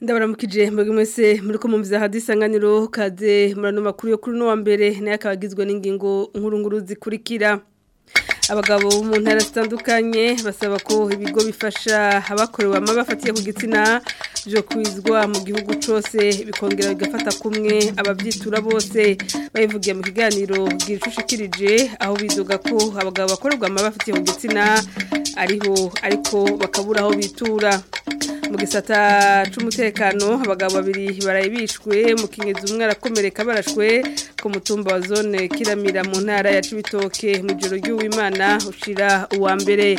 baradukije mbega mwese muri ko mumviza hadisanganiro kaze murano makuru yo kuri no wa mbere naye akabagizwe n'ingingo nkuru nkuru zikurikira abagabo mu ntara basaba ko ibigo bifasha abakorewe bafatiye ku gitsina byo kwizwa mu gihugu cyose bikongera bigafata kumwe ababyitura bose bayivugiye mu kiganiro bwicushikirije aho bizuga ko abagabo bakorerwa amabafatiye ku gitsina ariho ariko bakabura aho bitura mu cy'umutekano abagabo babiri barayibishwe mukinyuzi umwe arakomereka barashwe ku mutumba wa zone kiramira mu ntara ya cibitoke mu joro ry'uwimana ushira uwa mbere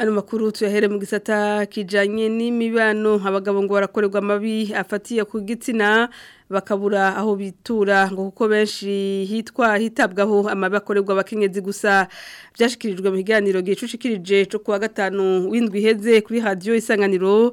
ano makuru tuyahere mu gisata kijanye n'imibano abagabo ngo barakorerwa amabi afatiye ku gitsina bakabura aho bitura ngo kuko benshi hitwa hitabwaho amabakorerwa abakenyezi gusa byashikirijwe mu kiganiro gicucikirije cyo kuwa gatanu w'indwi Heze kuri radio isanganiro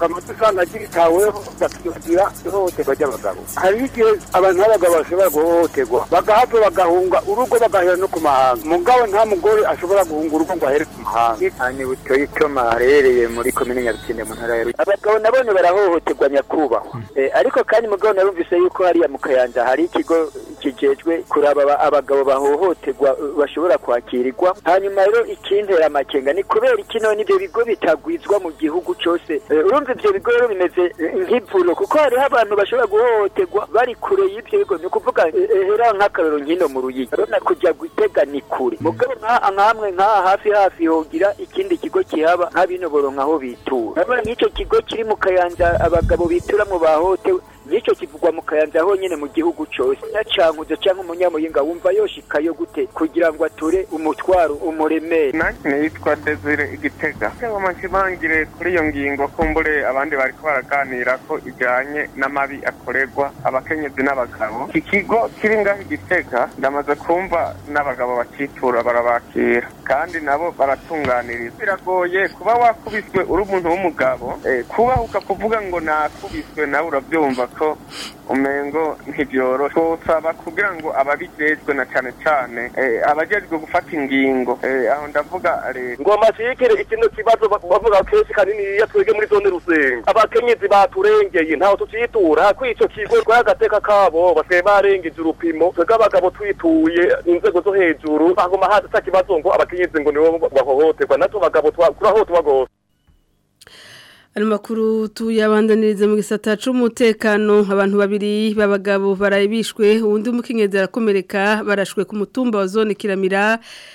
amatwi usanga ryitaweho ihohoterwa ry'abagabo hari igihe abantu b'abagabo bashobora guhohoterwa bagahava bagahunga urugo bagahera no ku mahanga mugabo nta mugore ashobora guhunga urugo ngo ahere ku mahanga ni butoyi icoma haherereye muri komine nyabikende mu ntara ya rugi abagabo nabone barahohoterwa nyakubahwa ariko kandi mugabo narumvise yuko hariya mu kayanza hari ikigo kijejwe kuraba abagabo bahohoterwa eh, bashobora kwakirirwa hanyuma rero ikintera amakenga ni kubera ikino n'ibyo bigo bitagwizwa mu gihugu cyose eh, urumva ivyo bigo rero bimeze eh, nk'ivuno kuko hariho abantu bashobora guhohoterwa bari kure y'ivyo bigo ni ukuvuga hera nk'akarorero nkino mu ruyigi urabona kujya gutega ni kure mm. mugabo nkamwe nk'aha hafi hafi hogira ikindi kigo kihaba nk'abinoboronka aho bitura urabona nk'ico kigo kiri mu kayanza abagabo bituramo bahotewe n'icyo kivugwa mu kayanza honyine mu gihugu cyose nyacanguze cyangwa umunyamuhinga wumva yoshikayo gute kugira ngo ature umutwaro umuremere nanjye nitwa Desire Igitega cyangwa manshimangire kuri iyo ngingo kumbure abandi bari baraganira ko ijyanye n'amabi akorerwa abakenyezi n'abagabo iki kigo kiri ngaho igitega ndamaze kumva n'abagabo bakitura barabakira kandi nabo baratunganiriza biragoye kuba wakubiswe uri umuntu w'umugabo eh, kubahuka kuvuga ngo nakubiswe nawe urabyumva hato umengo ntibyoroshe twosaba kugira ngo ababijejwe na cyane cyane eh, abajejwe gufata ingingo eh, aho ndavuga leta ngo amashikire ikintu kibazo bavuga kenshi kanini iyo twege muri zone rusengo abakenyezi baturengeye ntaho tucitura kwico kigo twagateka kabo batwe barengeje urupimo twege abagabo twituye inzego zo hejuru haguma hata atakibazo ngo abakenyezi ngo nibo bahohoterwa natwe abagabo turahohoterwa gose Alimakuru tu yabandaniriza mu gisata cy'umutekano abantu babiri babagabo barayibishwe undi mukinyezera komereka barashwe ku mutumba wa zone kiramira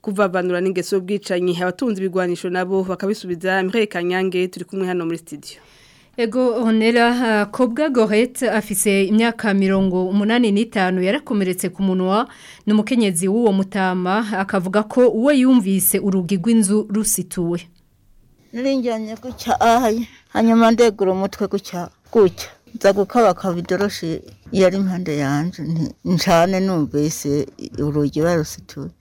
kuvavanura n'ingeso z'ubwicanyi abatunze ibigwanisho nabo bakabisubiza imperekanyange turi kumwe hano muri studio Ego honera uh, Kobwa Gorette afise imyaka mirongo umunani n'itanu yarakomeretse ku munwa n'umukenyezi w'uwo mutama akavuga ko uwe yumvise urugi rw'inzu rusituwe Nirinjanye ku cyayi ah, hanyuma ndegura umutwe ku cyayi nza gukaba kavidoroshi yari impande yanje ncane numvise urugi barusituye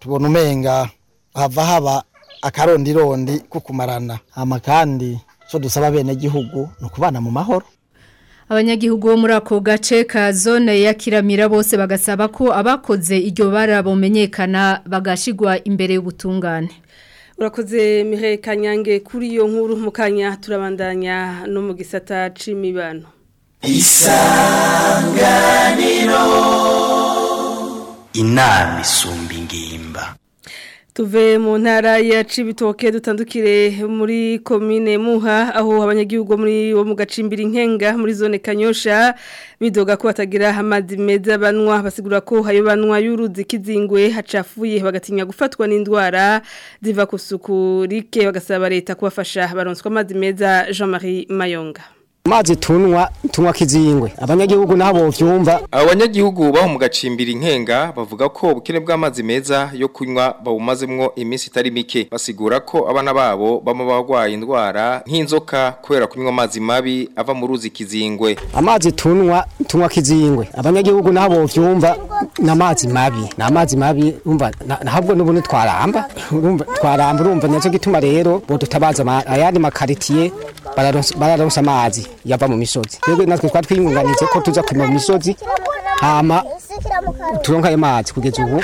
tubona umenga hava haba akarondirondi ko kumarana ama kandi icyo dusaba bene gihugu ni ukubana mu mahoro abanyagihugu bo muri ako gace ka zone ya kiramira bose bagasaba ko abakoze iryo bara bumenyekana bagashigwa imbere y'ubutungane urakoze mihe kanyange kuri iyo nkuru mu kanya turabandanya no mu gisata c'imibano isanganiro inama isumba ingimba tuve mu ntara ya Cibitoke dutandukire muri komine muha aho abanyagihugu muri wo mu gacimbira nkenga muri zone kanyosha bidoga ko batagira amazi meza banwa basigura ko hayo banwa y'uruzi kizingwe hacafuye bagatinya gufatwa n'indwara ziva ku rike bagasaba leta kubafasha baronswa amazi meza Jean Marie Mayonga mazi tunywa tunywa kizingwe abanyagihugu nabo byumva abanyagihugu baho mu gacimbira inkenga bavuga ko ubukene bw'amazi meza yo kunywa bawumazemwo iminsi itari mike basigura ko abana babo bama bagwaye indwara nk'inzoka kubera kunywa amazi mabi ava mu ruzi kizingwe amazi tunwa tunywa kizingwe abanyagihugu nabo byumva namazi mabi namazi mabi umva nahabwo n'ubundi twaramba urumva twaramba urumva nazo gituma rero bo dutabaza ayandi makaritiye bararonsa amazi yava mu misozi twebwe natwe twari ko tuza kurima mu misozi hama turonka ayo mazi kugeza ubu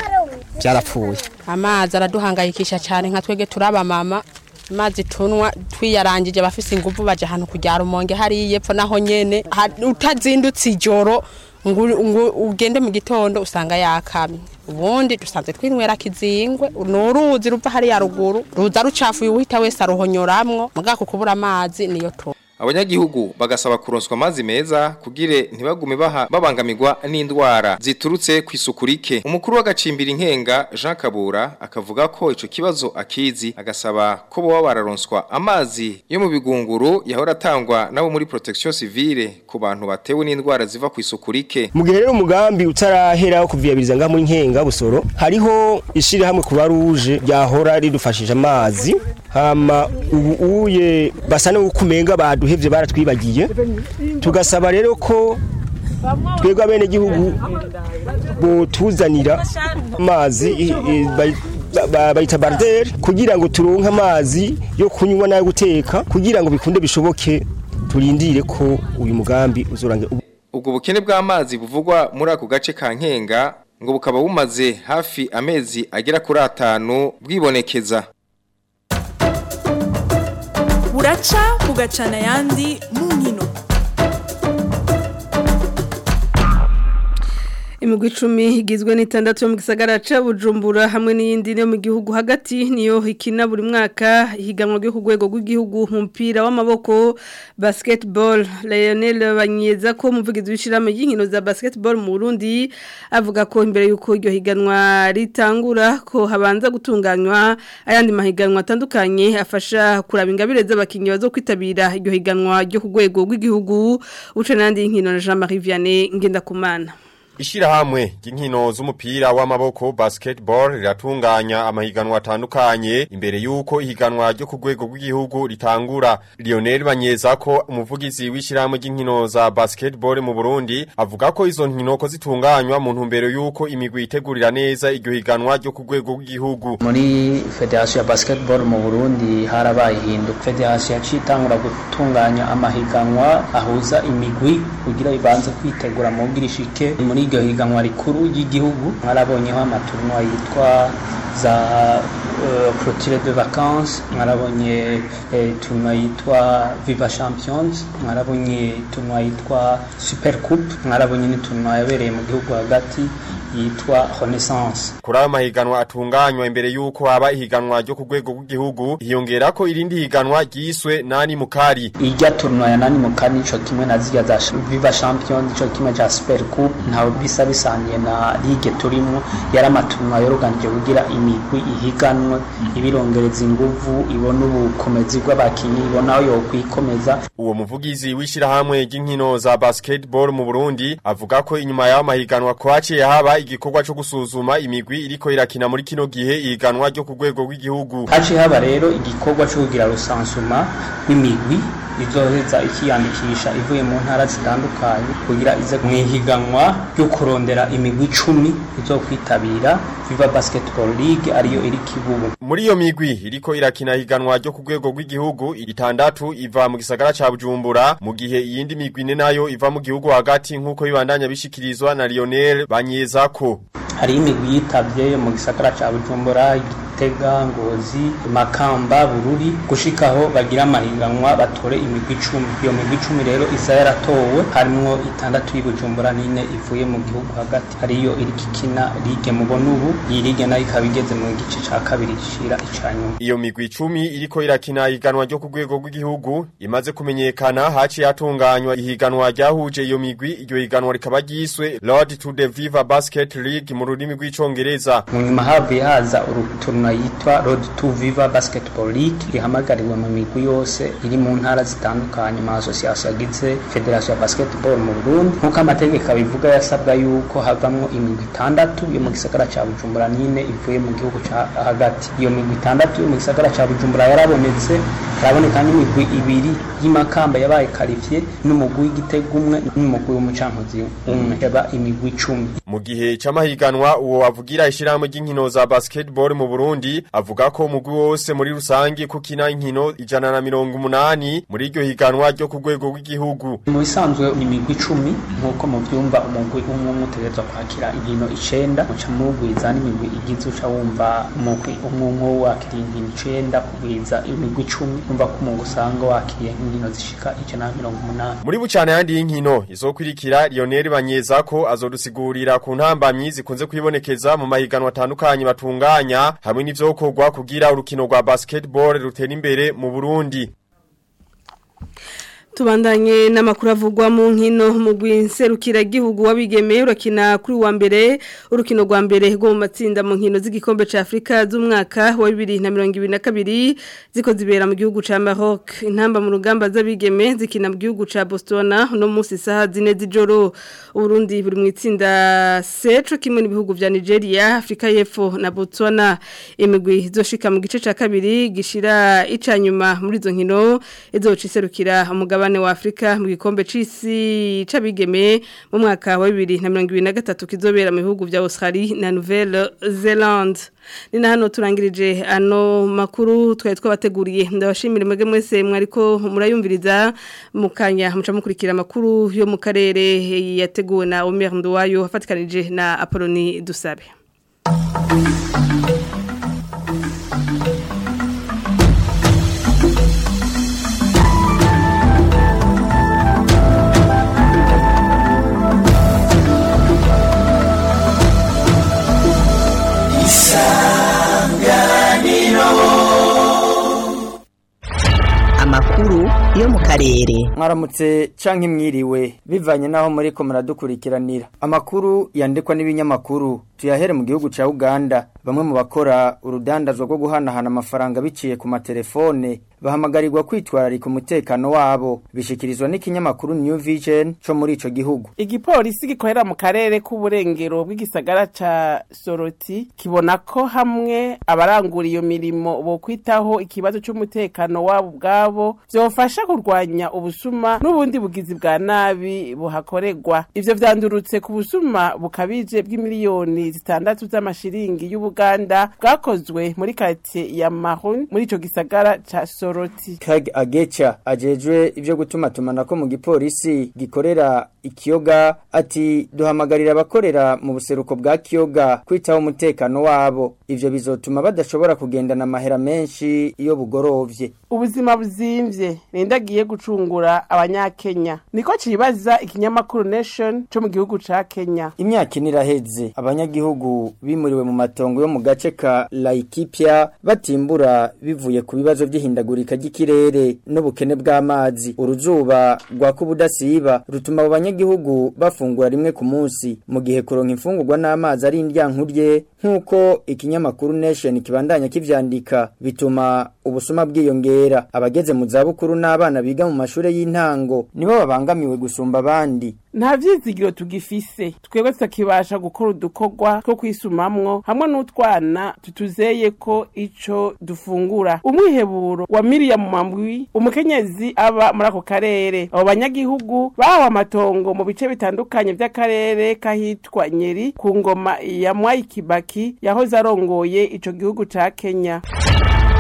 byarapfuye amazi araduhangayikisha cyane nka twebwe turaba mama amazi tunwa twiyarangije abafise ingufu bajya ahantu kujya rumonge hariya epfo naho nyene utazindutse ijoro ngo ugende mu gitondo usanga yakamye ubundi dusanzwe twinywera kizingwe ni uruzi ruva hariya ruguru ruza rucafuye uwita wese aruhonyoramwo mugako kubura amazi niyo to abanyagihugu bagasaba kuronswa amazi meza kugire ntibagume baha babangamirwa n'indwara ziturutse ku isuku rike umukuru w'agacimbira inkenga Jean Kabura akavuga ko ico kibazo akizi agasaba ko bo bararonswa amazi yo mu bigunguru yahora atangwa nabo muri protection civile ku bantu batewe n'indwara ziva ku isuku rike mu gihe rero umugambi utarahera wo kuviyabiriza ngaho nkenga busoro hariho ishira hamwe ku baruje ryahora ridufashije amazi hama uye basane ukumenga badu duhebye baratwibagiye tugasaba rero ko twebwe abenegihugu botuzanira amazi bayita barideri kugira ngo turonke amazi yo kunywa n'ayo guteka kugira ngo bikunde bishoboke turindire ko uyu mugambi uzurange ubwo bukene bw'amazi buvugwa muri ako gace ka nkenga ngo bukaba bumaze hafi amezi agera kuri atanu bwibonekeza ugaca ugacana ayandi mu imigwi icumi igizwe n'itandatu yo mu gisagara ca Bujumbura hamwe n'iyindi yo mu gihugu hagati niyo ikina buri mwaka ihiganwa ryo ku rwego rw'igihugu umupira w'amaboko basketball Lionel Banyeza ko umuvugizi w'ishirahamwe ry'inkino za basketball mu Burundi avuga ko imbere y'uko iryo higanwa ritangura ko habanza gutunganywa ayandi mahiganwa atandukanye afasha kuraba ingabire z'abakinnyi bazo kwitabira iryo higanwa ryo ku rwego rw'igihugu uca n'andi nkino na Jean Marie Vianney ngenda kumana Ishirahamwe ry'inkino z'umupira w'amaboko basketball riratunganya amahiganwa atandukanye imbere yuko ihiganwa ryo ku rwego rw'igihugu ritangura Lionel Banyezako umuvugizi w'ishirahamwe ry'inkino za basketball mu Burundi avuga ko izo nkino zitunganywa mu ntumbero yuko imigwi itegurira neza iryo higanwa ryo ku rwego rw'igihugu muri ya basketball mu Burundi harabaye ihinduka Federation yacitangura gutunganya amahiganwa ahuza imigwi kugira ibanze kwitegura mu bwirishike muri y'iryo higanwa rikuru ry'igihugu mwarabonyeho amaturunuwa yitwa za eh, clotire de vacances mwarabonye eh, turunuwa yitwa viva champions mwarabonye turunuwa yitwa super coupe mwarabonye n'iturunuwa yabereye mu gihugu hagati yitwa Renaissance kuri ayo mahiganwa atunganywa imbere y'uko haba ihiganwa ryo ku rwego rw'igihugu hiyongera ko irindi higanwa ryiswe nani mukari irya turno ya nani mukari nico kimwe na zirya za Viva Champions nico kimwe cha Super Cup ntawe bisa bisangiye na ligue turimo yari amaturno yoruganije kugira imigwi ihiganwa ibirongereza inguvu ibona ubukomezi bw'abakinyi ibona yo kwikomeza uwo muvugizi w'ishirahamwe ry'inkino za basketball mu Burundi avuga ko inyuma y'amahiganwa kwaciye haba igikorwa cyo gusuzuma imigwi iriko irakina muri kino gihe iganwa ryo ku rwego rw'igihugu haciye haba rero igikorwa cyo kugira rusansuma w'imigwi izoheza ikiyandikisha ivuye mu ntara zitandukanye kugira ize mu ihiganwa ryo kurondera imigwi icumi izo kwitabira viva basketball league ariyo iri kibubu muri iyo migwi iriko irakina higanwa ryo ku rwego rw'igihugu itandatu iva mu gisagara cya Bujumbura mu gihe iyindi migwi ne nayo iva mu gihugu hagati nk'uko bibandanya bishikirizwa na Lionel Banyeza kwako. hariho imigwi yitabye mu gisagara cya bujumbura igitega ngozi makamba bururi gushikaho bagira amahiganwa batore imigwi icumi iyo migwi icumi rero iza yaratowe harimwo itandatu y'i n'ine ivuye mu gihugu hagati hariyo irikikina lige mubona ubu iyi lige nayo ikaba igeze mu gice cya kabiri gishira icanyuma iyo migwi icumi iriko irakina ihiganwa ryo ku rwego rw'igihugu imaze kumenyekana haciye hatunganywa ihiganwa ryahuje iyo migwi iryo higanwa rikaba ryiswe Lord to the viva basket league mu rurimi rw'icyongereza mu mahavi haza urutuna yitwa road to viva basketball league rihamagariwe mu migwi yose iri mu ntara zitandukanye mu asosiyasiyo agize federasiyo ya basketball mu burundi nk'uko amategeko abivuga yasabwa yuko havamwo imigwi itandatu yo mu gisagara ca bujumbura nyine ivuye mu gihugu cya hagati iyo migwi itandatu yo mu gisagara cya bujumbura yarabonetse haraboneka n'imigwi ibiri y'imakamba yabaye karifiye n'umugwi w'igitego umwe n'umugwi w'umucankuzi umwe yaba imigwi icumi mu gihe cy'amahiganwa Mukanwa uwo avugira ishirahamwe ry'inkino za basketball mu Burundi avuga ko umugwi wose muri rusangi kukina inkino ijana na mirongo munani muri iryo higanwa ryo ku rwego rw'igihugu. Mu bisanzwe ni imigwi icumi nk'uko mu vyumba umugwi umwe umwe utegerezwa kwakira inkino icenda muca mugwiza n'imigwi igize uca wumva umugwi umwe umwe wakiriye inkino icenda kugwiza imigwi icumi umva ko umugwi usanga wakiriye inkino zishika ijana na mirongo umunani. Muri bucane yandi y'inkino izokurikira Lionel Banyezako azodusigurira ku ntambamyi zikunze bamaze kwibonekeza mu mahiganwa atandukanye batunganya hamwe n'ivyokorwa kugira urukino rwa basketball rutera imbere mu Burundi tubandanye n'amakuru avugwa mu nkino mu guinserukira gihugu wabigemeye urakina kuri wa mbere urukino rwa mbere rwo mu matsinda mu nkino z'igikombe cya Afrika z'umwaka wa 2022 ziko zibera mu gihugu ca Maroc intamba mu rugamba z'abigeme zikina mu gihugu ca Bostona no munsi saha zine z'ijoro Burundi buri mu itsinda seco kimwe n'ibihugu vya Nigeria Afrika y'Epfo na Botswana imigwi zoshika mu gice ca kabiri gishira ica nyuma muri izo nkino izoca iserukira umugabo bane wa Afrika mu gikombe c'isi cabigeme mu mwaka wa 2023 kizobera mu bihugu bya Australia na Nouvelle-Zélande ni na hano turangirije ano makuru twari twabateguriye ndabashimira mwebwe mwese mwariko murayumviriza mukanya muca mukurikira amakuru yo mu karere yateguwe na Omer Nduwayo afatikanije na Apoloni Dusabe karere mwaramutse canke mwiriwe bivanye naho muri ko muradukurikiranira amakuru yandikwa n'ibinyamakuru tuyahere mu gihugu ca Uganda Bamwe mu bakora urudandazwa rwo guhanahana amafaranga biciye ku matelefone bahamagarirwa kwitwararika umutekano wabo bishikirizwa n'ikinyamakuru New Vision cyo muri icyo gihugu Igipolisi gikorera mu karere k'uburengero bw'igisagara ca Soroti kibona ko hamwe abarangura iyo mirimo bo kwitaho ikibazo cy'umutekano wabo bwabo byofasha kurwanya ubusuma n'ubundi bugizi bwa nabi buhakorerwa ibyo byandurutse ku busuma bukabije bw'imiliyoni zitandatu z'amashiringi y'ubu uganda bwakozwe muri karitsiye ya mahun muri icyo gisagara cya soroti kag ageca ajejwe ibyo gutumatumanako mu gipolisi gikorera ikiyoga ati duhamagarira abakorera mu buseruko bwa kiyoga kwitaho umutekano wabo ibyo bizotuma badashobora kugendana amahera menshi iyo bugorovye ubuzima buzimvye nindagiye gucungura abanyakenya niko cibaza ikinyamakuru nation cyo mu gihugu ca Kenya imyaka iniraheze abanyagihugu bimuriwe mu matongo yo mu gace ka Laikipia batimbura bivuye ku bibazo by'ihindagurika ry'ikirere n'ubukene bw'amazi uruzuba rwa kubudasiba rutuma abanyagi n'igihugu bafungura rimwe ku munsi mu gihe kuronka imfungurwa n'amazi ari indyankurye nk'uko ikinyamakuru nation kibandanya kivyandika bituma ubusuma bwiyongera abageze mu zabukuru n'abana biga mu mashuri y'intango nibo babangamiwe gusumba abandi nta vyizigiro tugifise twebwe tutakibasha gukora udukorwa two kwisumamwo hamwe n'utwana tutuzeye ko ico dufungura umwiheburo wa Miriam mambwi mamwi umukenyezi aba muri ako karere abo banyagihugu bahawe amatongo mu bice bitandukanye by'akarere kahitwa nyeri ku ngoma ya mwayikibaki kibaki yahoze arongoye ico gihugu ca kenya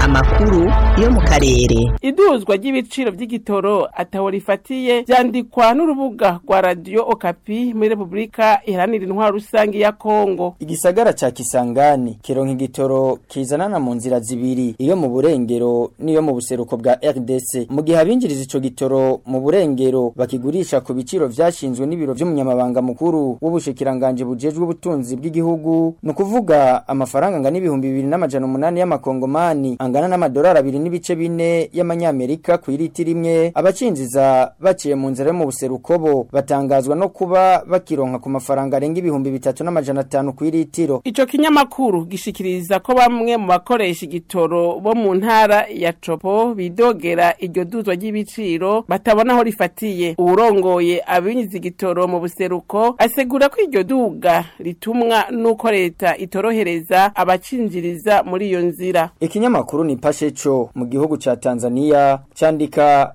amakuru yo mu karere iduzwa ry'ibiciro by'igitoro ataho rifatiye byandikwa n'urubuga rwa radiyo okapi muri repubulika iharanira intwaro rusange ya kongo igisagara cya kisangani kironka igitoro kizanana mu nzira zibiri iyo mu burengero n'iyo mu buseruko bwa rdc mu gihe abinjiriza icyo gitoro mu burengero bakigurisha ku biciro byashinzwe n'ibiro by'umunyamabanga mukuru w'ubushikiranganje bujejwe ubutunzi bw'igihugu ni ukuvuga amafaranga angana ibihumbi bibiri n'amajana umunani y'amakongomani angana n'amadolari abiri n'ibice bine y'amanyamerika ku iriti rimwe abacinjiza baciye mu nzira yo mu buserukobo batangazwa no kuba bakironka ku mafaranga arenga ibihumbi bitatu n'amajana atanu ku iritiro ico kinyamakuru gishikiriza ko bamwe mu bakoresha igitoro bo mu ntara ya chopo bidogera iryo duzwa ry'ibiciro batabona aho rifatiye uwurongoye abinyiza igitoro mu buseruko asegura ko iryo duga ritumwa n'uko leta itorohereza abacinjiriza muri iyo nzira ikinyamakuru Haruni Pashecho mu gihugu ca Tanzania candika